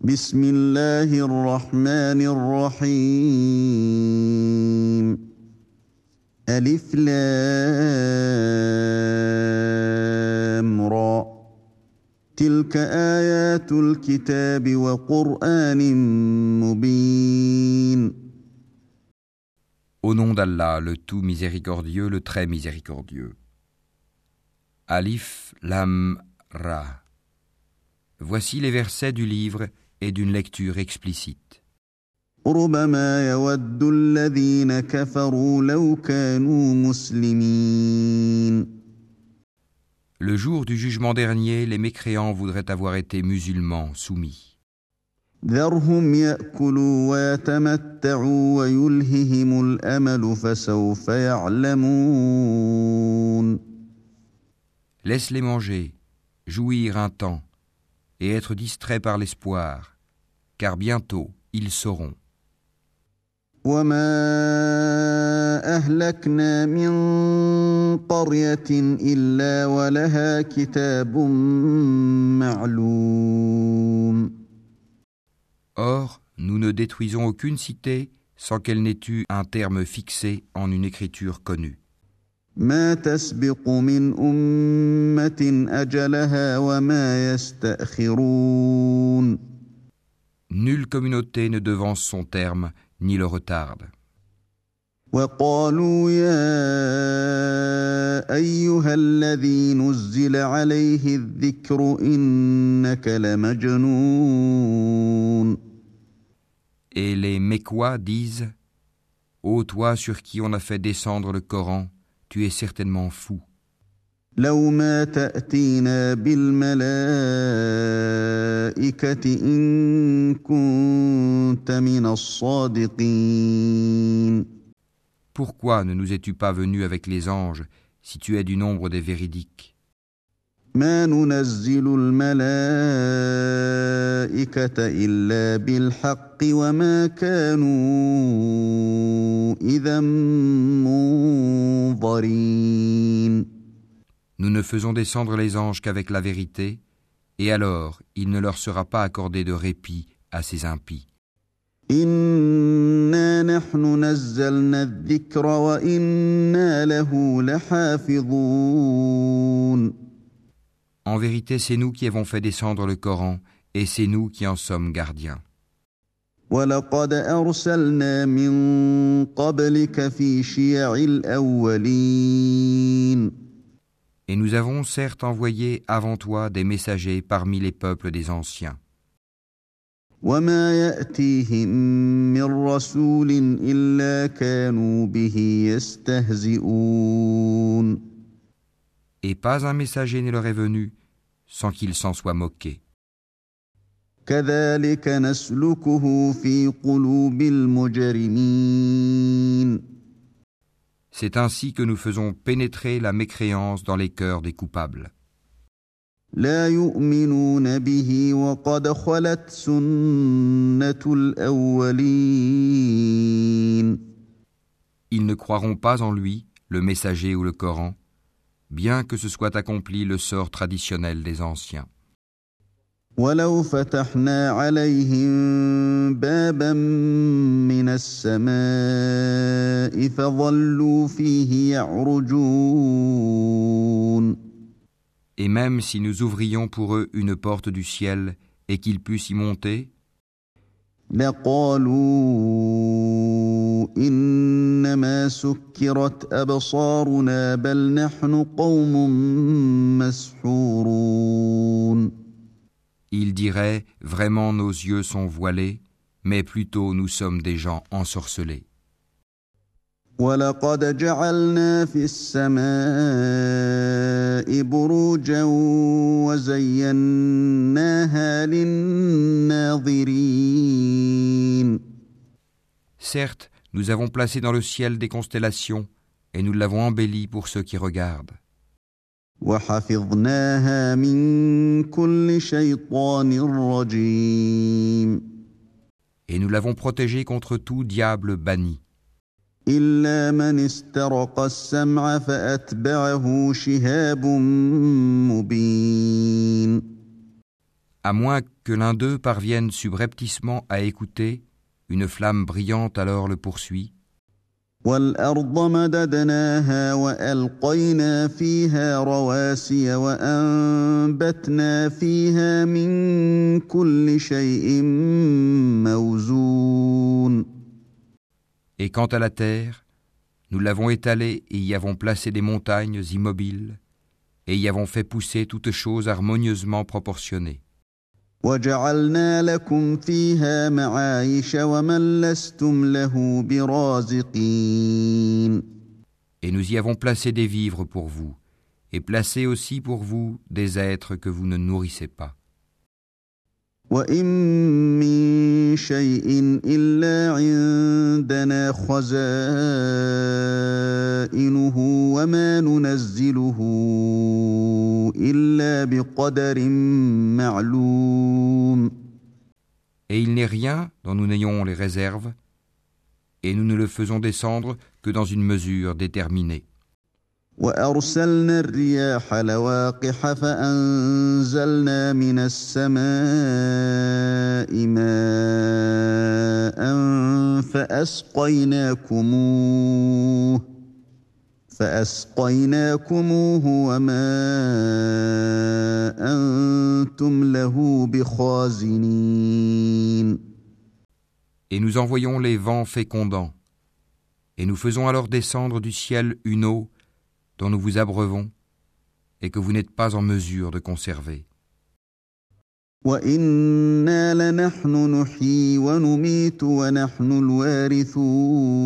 بسم الله الرحمن الرحيم ألف لام را تلك آيات الكتاب وقرآن مبين Au nom d'Allah, le tout miséricordieux, le très miséricordieux. Alif Lam Ra. Voici les versets du livre et d'une lecture explicite. Le jour du jugement dernier, les mécréants voudraient avoir été musulmans soumis. Laisse-les manger, jouir un temps, et être distraits par l'espoir, car bientôt ils sauront. وما اهلكنا من قريه الا ولها كتاب معلوم Or, nous ne détruisons aucune cité sans qu'elle n'ait eu un terme fixé en une écriture connue. ما تسبق من امه اجلها وما يستاخرون Nulle communauté ne devance son terme ni le retarde. وقالوا يا ايها الذي نزل عليه الذكر انك لمجنون Et les Mécois disent Ô toi sur qui on a fait descendre le Coran, tu es certainement fou. لو ما تأتينا بالملائكة إن كنت من الصادقين. Pourquoi ne nous es-tu pas venu avec les anges si tu es du nombre des véridiques? ما ننزل الملائكة إلا بالحق وما كانوا إذا منظرين. Nous ne faisons descendre les anges qu'avec la vérité, et alors il ne leur sera pas accordé de répit à ces impies. إنا نحن نزلنا الذكر وإنا له لحافظون En vérité, c'est nous qui avons fait descendre le Coran, et c'est nous qui en sommes gardiens. ولقد أرسلنا من قبلك في شيع الأولين Et nous avons certes envoyé avant toi des messagers parmi les peuples des anciens. وما يأتيهم من رسول إلا كانوا به يستهزئون Et pas un messager ne leur est venu sans qu'ils s'en soient moqués. كذلك نسلكه في قلوب المجرمين C'est ainsi que nous faisons pénétrer la mécréance dans les cœurs des coupables. Ils ne croiront pas en lui, le messager ou le Coran, bien que ce soit accompli le sort traditionnel des anciens. ولو فتحنا عليهم بابا من السماء فظلوا فيه يعرجون. Et même si nous ouvrions pour eux une porte du ciel et qu'ils puissent y monter, لقالوا إنما سكرت أبصارنا بل نحن قوم مسحورون. ils diraient Vraiment nos yeux sont voilés, mais plutôt nous sommes des gens ensorcelés. ولقد جعلنا في السماء بروجا وزيناها للناظرين Certes, nous avons placé dans le ciel des constellations, et nous l'avons embelli pour ceux qui regardent. وحفظناها من كل شيطان رجيم Et nous l'avons protégé contre tout diable banni, إلا من استرق السمع فأتبعه شهاب مبين À moins que l'un d'eux parvienne subrepticement à écouter, une flamme brillante alors le poursuit. والارض مددناها والقينا فيها رواسي وانبتنا فيها من كل شيء موزون Et quant à la terre, nous l'avons étalée et y avons placé des montagnes immobiles, et y avons fait pousser toutes choses harmonieusement proportionnées. وجعلنا لكم فيها معايش ومن لستم له برازقين Et nous y avons placé des vivres pour vous, et placé aussi pour vous des êtres que vous ne nourrissez pas. وإن من شيء إلا عندنا خزائنه وما ننزله إلا بقدر معلوم Et il n'est rien dont nous n'ayons les réserves, et nous ne le faisons descendre que dans une mesure déterminée. وأرسلنا الرياح لواقح فأنزلنا من السماء ماء فأسقيناكموه فأسقيناكموه وما أنتم له بخازنين. Et nous envoyons les vents fécondants, et nous faisons alors descendre du ciel une eau dont nous vous abreuvons, et que vous n'êtes pas en mesure de conserver. وإنا لنحن نحيي ونميت ونحن الوارثون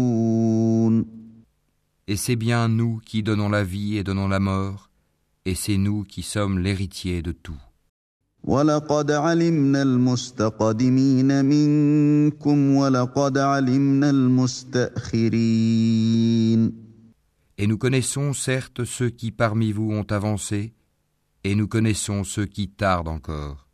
Et c'est bien nous qui donnons la vie et donnons la mort, et c'est nous qui sommes l'héritier de tout. ولقد علمنا المستقدمين منكم ولقد علمنا المستأخرين Et nous connaissons certes ceux qui parmi vous ont avancé, et nous connaissons ceux qui tardent encore.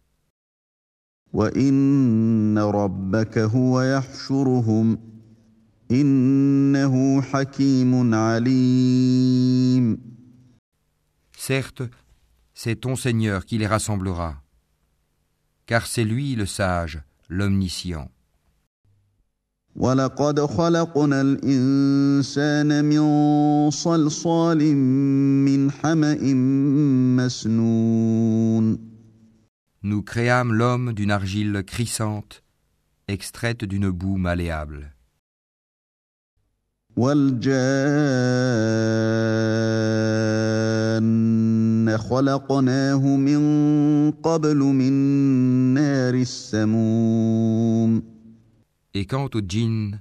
Certes, c'est ton Seigneur qui les rassemblera, car c'est lui le sage, l'omniscient. ولقد خلقنا الإنسان من صلصال من حمأ مسنون Nous créâmes l'homme d'une argile crissante, extraite d'une boue malléable. والجان خلقناه من قبل من نار السموم Et quant au djinn,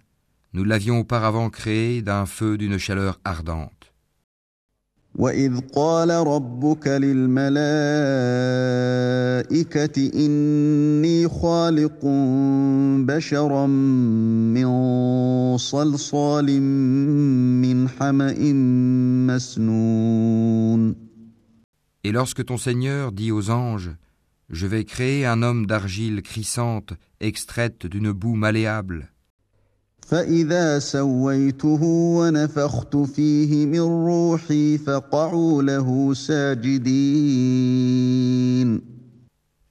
nous l'avions auparavant créé d'un feu d'une chaleur ardente. وإذ قال ربك للملائكة إني خالق بشرا من صلصال من حمأ مسنون Et lorsque ton Seigneur dit aux anges, Je vais créer un homme d'argile crissante, extraite d'une boue malléable.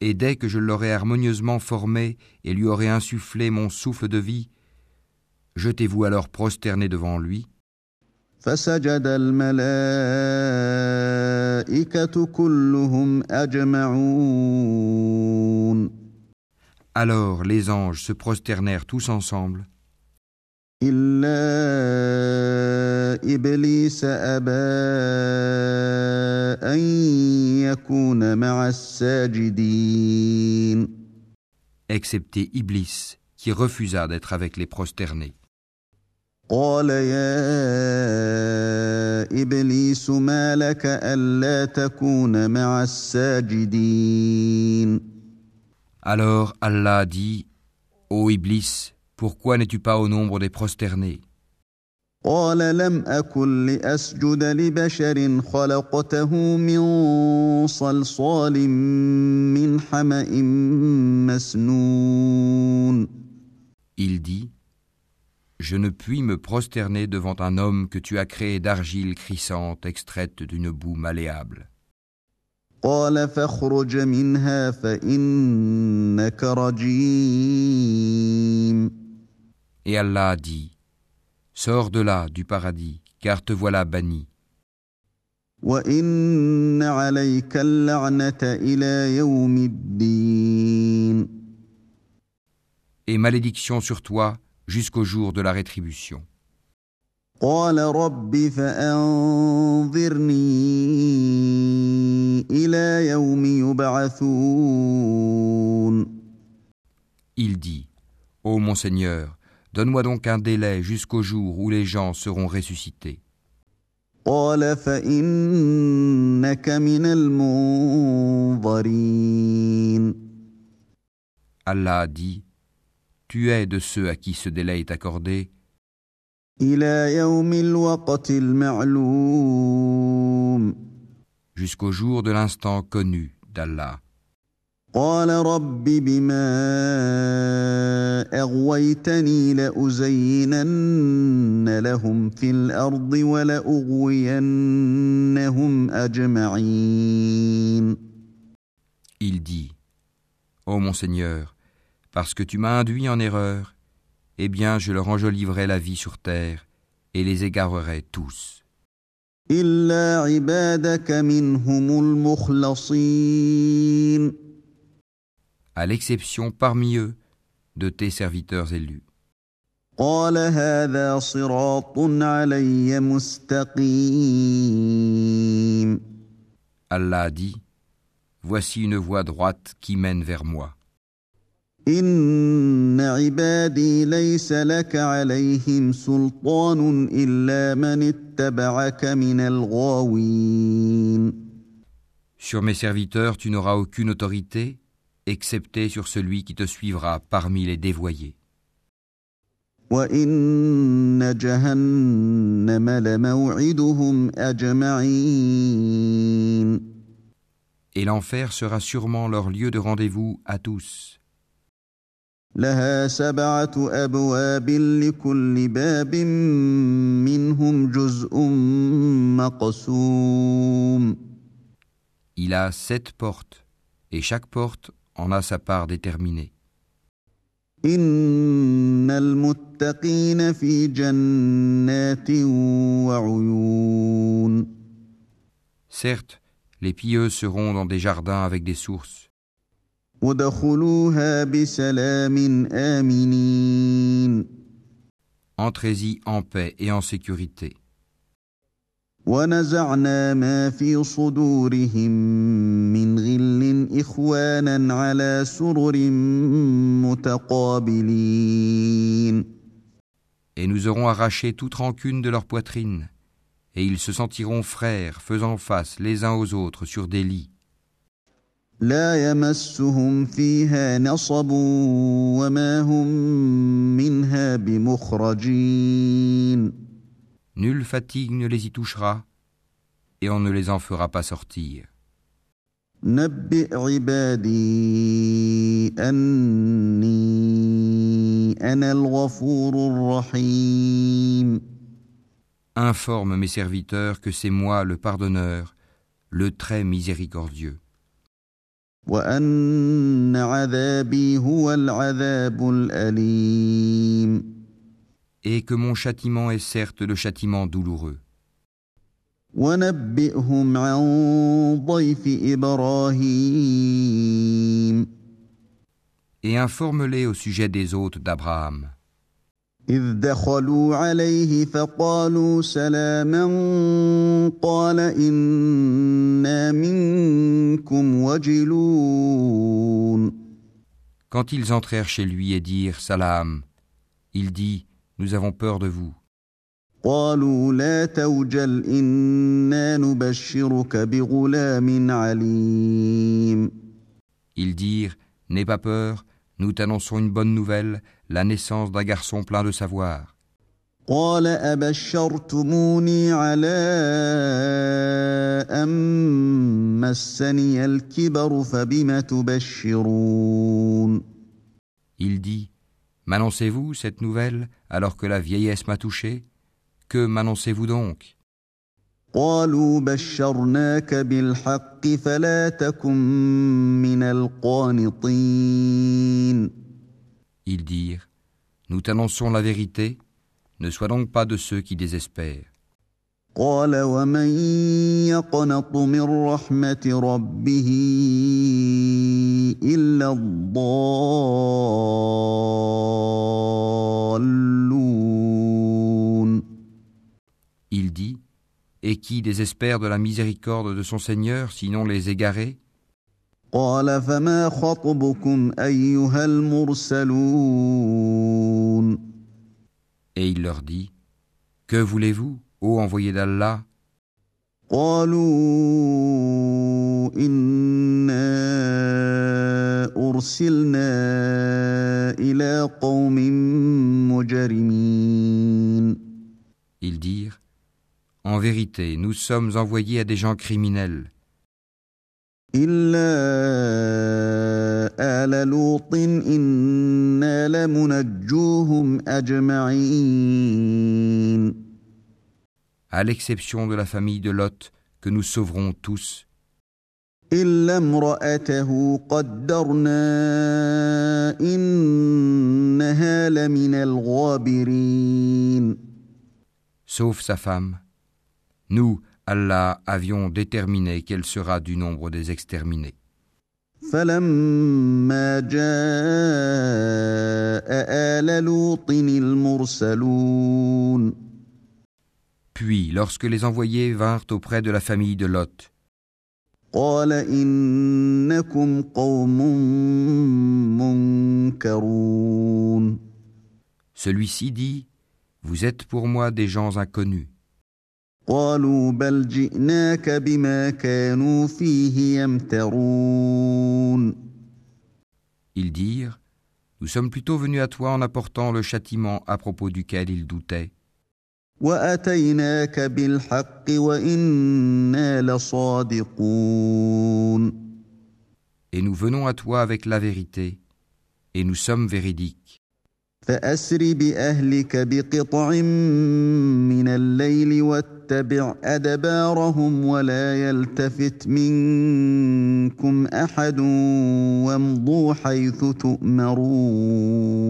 Et dès que je l'aurai harmonieusement formé et lui aurai insufflé mon souffle de vie, jetez-vous alors prosterné devant lui. Alors les anges se prosternèrent tous ensemble, إلا إبليس أبى أن يكون مع الساجدين excepté Iblis, qui refusa d'être avec les prosternés. قال يا إبليس ما لك ألا تكون مع الساجدين Alors Allah dit Ô Iblis, pourquoi n'es-tu pas au nombre des prosternés? Il dit Je ne puis me prosterner devant un homme que tu as créé d'argile crissante extraite d'une boue malléable. قال فاخرج منها فإنك رجيم Et Allah dit Sors de là, du paradis, car te voilà banni. وإن عليك اللعنة إلى يوم الدين Et malédiction sur toi jusqu'au jour de la rétribution. قال رب فأنظرني إلى يوم يبعثون Il dit Ô mon Seigneur, donne-moi donc un délai jusqu'au jour où les gens seront ressuscités. قال فإنك من المنظرين Allah dit Tu es de ceux à qui ce délai est accordé jusqu'au jour de l'instant connu d'Allah. قال رب بما أغويتني لأزينن لهم في الأرض ولأغوينهم أجمعين Il dit Ô mon Seigneur, parce que tu m'as induit en erreur, eh bien je leur enjoliverai la vie sur terre et les égarerai tous. À l'exception parmi eux de tes serviteurs élus. Allah dit, Voici une voie droite qui mène vers moi. إن عبادي ليس لك عليهم سلطان إلا من اتبعك من الغاوين Sur mes serviteurs, tu n'auras aucune autorité, excepté sur celui qui te suivra parmi les dévoyés. وإن جهنم لموعدهم أجمعين Et l'enfer sera sûrement leur lieu de rendez-vous à tous. لها سبعة أبواب لكل باب منهم جزء مقسوم Il a sept portes, et chaque porte en a sa part déterminée. إن المتقين في جنات وعيون Certes, les pieux seront dans des jardins avec des sources. ودخلوها بسلام آمنين Entrez-y en paix et en sécurité. ونزعنا ما في صدورهم من غل إخوانا على سرر متقابلين Et nous aurons arraché toute rancune de leur poitrine, et ils se sentiront frères faisant face les uns aux autres sur des lits. لا يمسهم فيها نصب وما هم منها بمخرجين Nulle fatigue ne les y touchera, et on ne les en fera pas sortir. نبئ عبادي أني أنا الغفور الرحيم Informe mes serviteurs que c'est moi le pardonneur, le très miséricordieux, وأن عذابي هو العذاب الأليم et que mon châtiment est certes le châtiment douloureux. ونبئهم عن ضيف إبراهيم Et informe-les au sujet des hôtes d'Abraham. إذ دخلوا عليه فقالوا سلاما قال إنا منكم وجلون Quand ils entrèrent chez lui et dirent Salam, il dit Nous avons peur de vous. قالوا لا توجل إنا نبشرك بغلام عليم Ils dirent N'aie pas peur, nous t'annonçons une bonne nouvelle, la naissance d'un garçon plein de savoir. قال أبشرتموني على أن مسني الكبر فبم تبشرون Il dit M'annoncez-vous cette nouvelle alors que la vieillesse m'a touché Que m'annoncez-vous donc قالوا بشرناك بالحق فلا تكن من القانطين Ils dirent Nous t'annonçons la vérité, ne sois donc pas de ceux qui désespèrent. قال ومن يقنط من رحمة ربه إلا الضالون Il dit Et qui désespère de la miséricorde de son Seigneur, sinon les égarés قال فما خطبكم أيها المرسلون Et il leur dit Que voulez-vous, ô envoyé d'Allah قالوا إنا أرسلنا إلى قوم مجرمين Ils dirent En vérité, nous sommes envoyés à des gens criminels, إلا آل لوط إنا لمنجوهم أجمعين à l'exception de la famille de Lot, que nous sauverons tous, إلا امرأته قدرنا إنها لمن الغابرين sauf sa femme. Nous, Allah, avions déterminé qu'elle sera du nombre des exterminés. فلما جاء آل لوط المرسلون Puis, lorsque les envoyés vinrent auprès de la famille de Lot, قال إنكم قوم منكرون celui-ci dit Vous êtes pour moi des gens inconnus. قالوا بل جئناك بما كانوا فيه يمترون Ils dirent Nous sommes plutôt venus à toi en apportant le châtiment à propos duquel ils doutaient, وأتيناك بالحق وإنا لصادقون et nous venons à toi avec la vérité, et nous sommes véridiques. فأسر بأهلك بقطع من الليل واتبع أدبارهم ولا يلتفت منكم أحد وامضوا حيث تؤمرون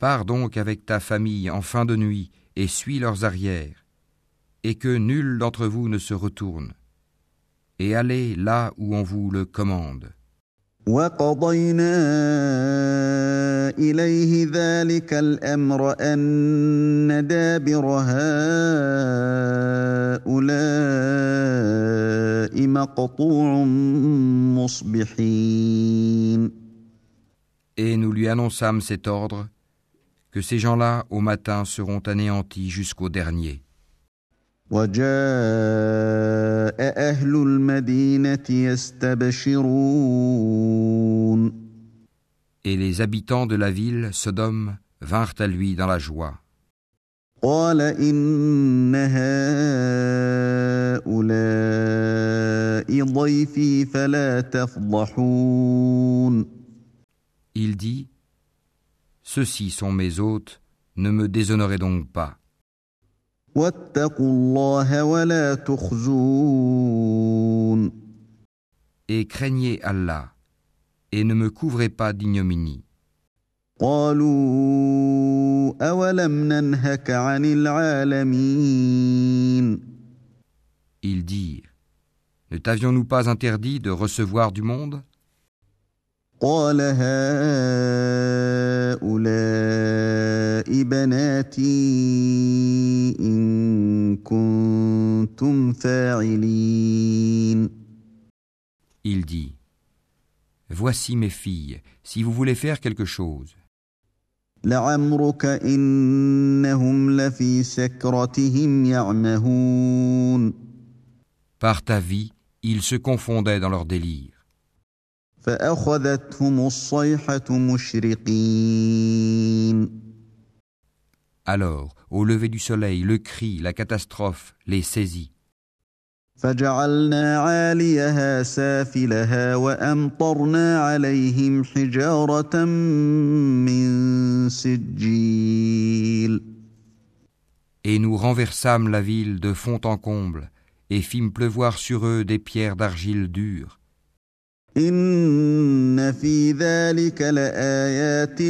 Pars donc avec ta famille en fin de nuit et suis leurs arrières, et que nul d'entre vous ne se retourne, et allez là où on vous le commande. وقضينا إليه ذلك الأمر أن دابر هؤلاء مقطوع مصبحين Et nous lui annonçâmes cet ordre, que ces gens-là au matin seront anéantis jusqu'au dernier. وجاء أهل المدينة يستبشرون Et les habitants de la ville, Sodome, vinrent à lui dans la joie. قال إن هؤلاء ضيفي فلا تفضحون Il dit Ceux-ci sont mes hôtes, ne me déshonorez donc pas, Et craignez Allah, et ne me couvrez pas d'ignominie. Ils dirent, ne t'avions-nous pas interdit de recevoir du monde? قال هؤلاء بناتي إن كنتم فاعلين Il dit Voici mes filles, si vous voulez faire quelque chose. لعمرك إنهم لفي سكرتهم يعمهون Par ta vie, ils se confondaient dans leur délire. فأخذتهم الصيحة مشرقين Alors, au lever du soleil, le cri, la catastrophe les saisit. فجعلنا عاليها سافلها وأمطرنا عليهم حجارة من سجيل Et nous renversâmes la ville de fond en comble, et fîmes pleuvoir sur eux des pierres d'argile dure. إن في ذلك لآيات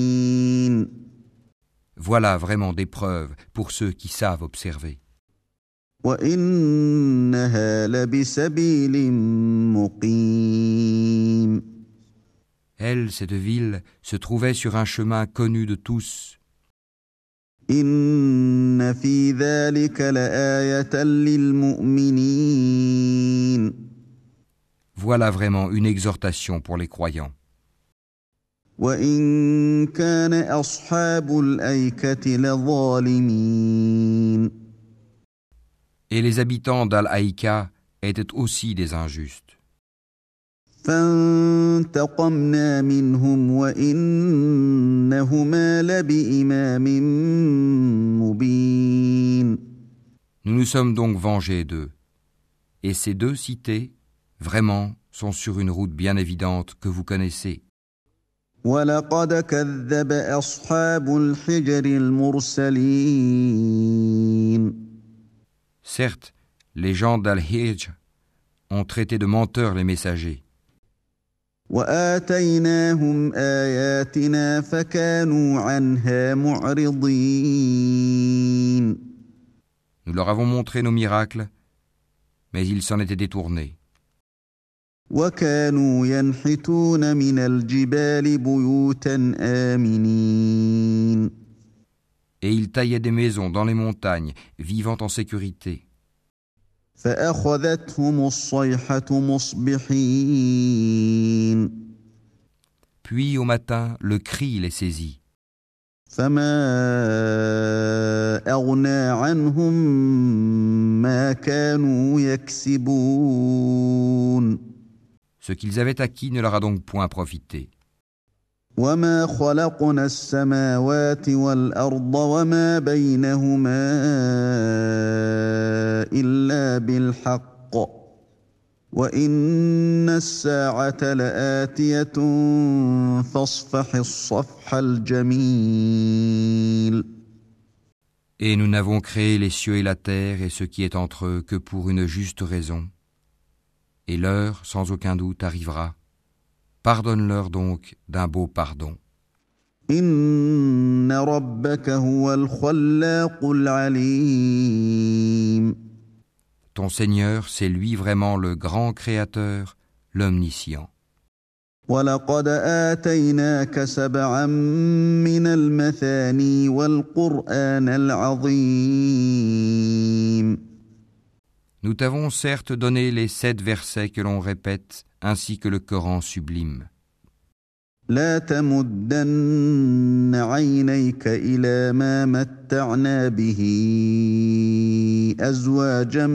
للمتوسمين Voilà vraiment des preuves pour ceux qui savent observer. وإنها لبسبيل مقيم Elle, cette ville, se trouvait sur un chemin connu de tous. Voilà vraiment une exhortation pour les croyants. Et les habitants d'Al-Aïka étaient aussi des injustes. فانتقمنا منهم وإنهما لبإمام مبين Nous nous sommes donc vengés d'eux. Et ces deux cités, vraiment, sont sur une route bien évidente que vous connaissez. ولقد كذب أصحاب الحجر المرسلين Certes, les gens d'Al-Hijj ont traité de menteurs les messagers. وآتيناهم آياتنا فكانوا عنها معرضين Nous leur avons montré nos miracles, mais ils s'en étaient détournés. وكانوا ينحتون من الجبال بيوتا آمنين Et ils taillaient des maisons dans les montagnes, vivant en sécurité. Puis au matin, le cri les saisit. Ce qu'ils avaient acquis ne leur a donc point profité. وما خلقنا السماوات والأرض وما بينهما إلا بالحق وإن الساعة لآتية فاصفح الصفح الجميل Et nous n'avons créé les cieux et la terre et ce qui est entre eux que pour une juste raison. Et l'heure, sans aucun doute, arrivera. Pardonne-leur donc d'un beau pardon. إن ربك هو الخلاق العليم Ton Seigneur, c'est lui vraiment le grand Créateur, l'Omniscient. ولقد آتيناك سبعا من المثاني والقرآن العظيم Nous t'avons certes donné les sept versets que l'on répète, ainsi que le Coran sublime. لا تمدن عينيك إلى ما متعنا به أزواجا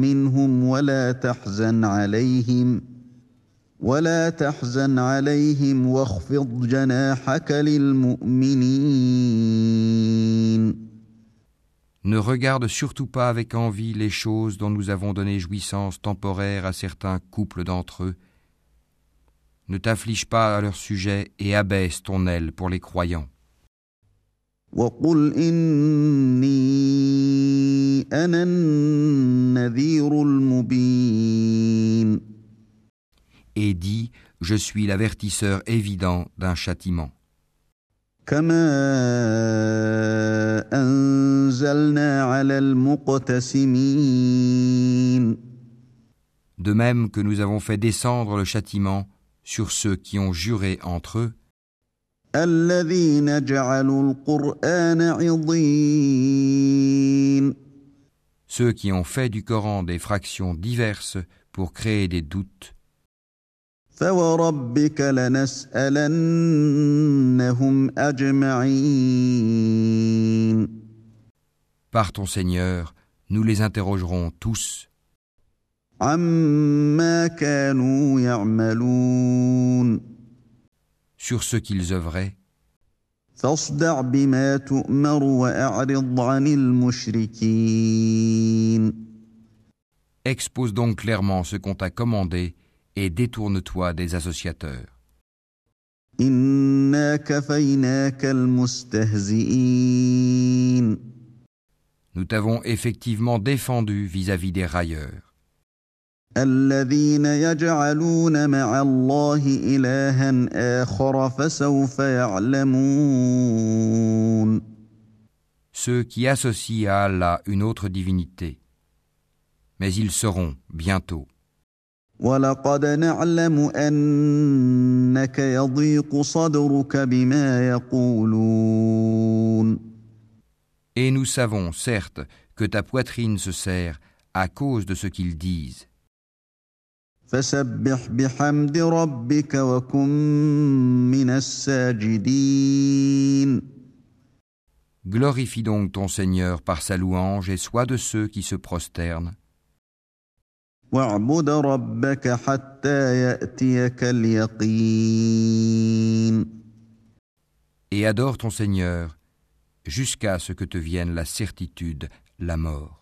منهم ولا تحزن عليهم ولا تحزن عليهم واخفض جناحك للمؤمنين Ne regarde surtout pas avec envie les choses dont nous avons donné jouissance temporaire à certains couples d'entre eux. Ne t'afflige pas à leur sujet et abaisse ton aile pour les croyants. وقل إني أنا النذير المبين Et dis, je suis l'avertisseur évident d'un châtiment. كما أنزلنا على المقتسمين De même que nous avons fait descendre le châtiment sur ceux qui ont juré entre eux, الذين جعلوا القرآن عضين ceux qui ont fait du Coran des fractions diverses pour créer des doutes. فوربك لنسألنهم أجمعين Par ton Seigneur, nous les interrogerons tous عما كانوا يعملون sur ce qu'ils œuvraient. فاصدع بما تؤمر وأعرض عن المشركين Expose donc clairement ce qu'on t'a commandé et détourne-toi des associateurs. Nous t'avons effectivement défendu vis-à-vis des railleurs. Ceux qui associent à Allah une autre divinité, mais ils seront bientôt ولقد نعلم أنك يضيق صدرك بما يقولون Et nous savons, certes, que ta poitrine se serre à cause de ce qu'ils disent. فسبح بحمد ربك وكن من الساجدين Glorifie donc ton Seigneur par sa louange et sois de ceux qui se prosternent. واعبد ربك حتى يأتيك اليقين Et adore ton Seigneur jusqu'à ce que te vienne la certitude, la mort.